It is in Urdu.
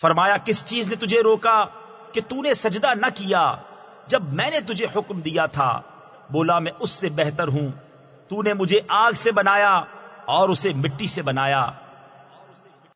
فرمایا، کس چیز نے تجھے روکا کہ تو نے سجدہ نہ کیا جب میں نے تجھے حکم دیا تھا؟ بولا، میں اس سے بہتر ہوں۔ تو نے مجھے آگ سے بنایا اور اسے مٹی سے بنایا۔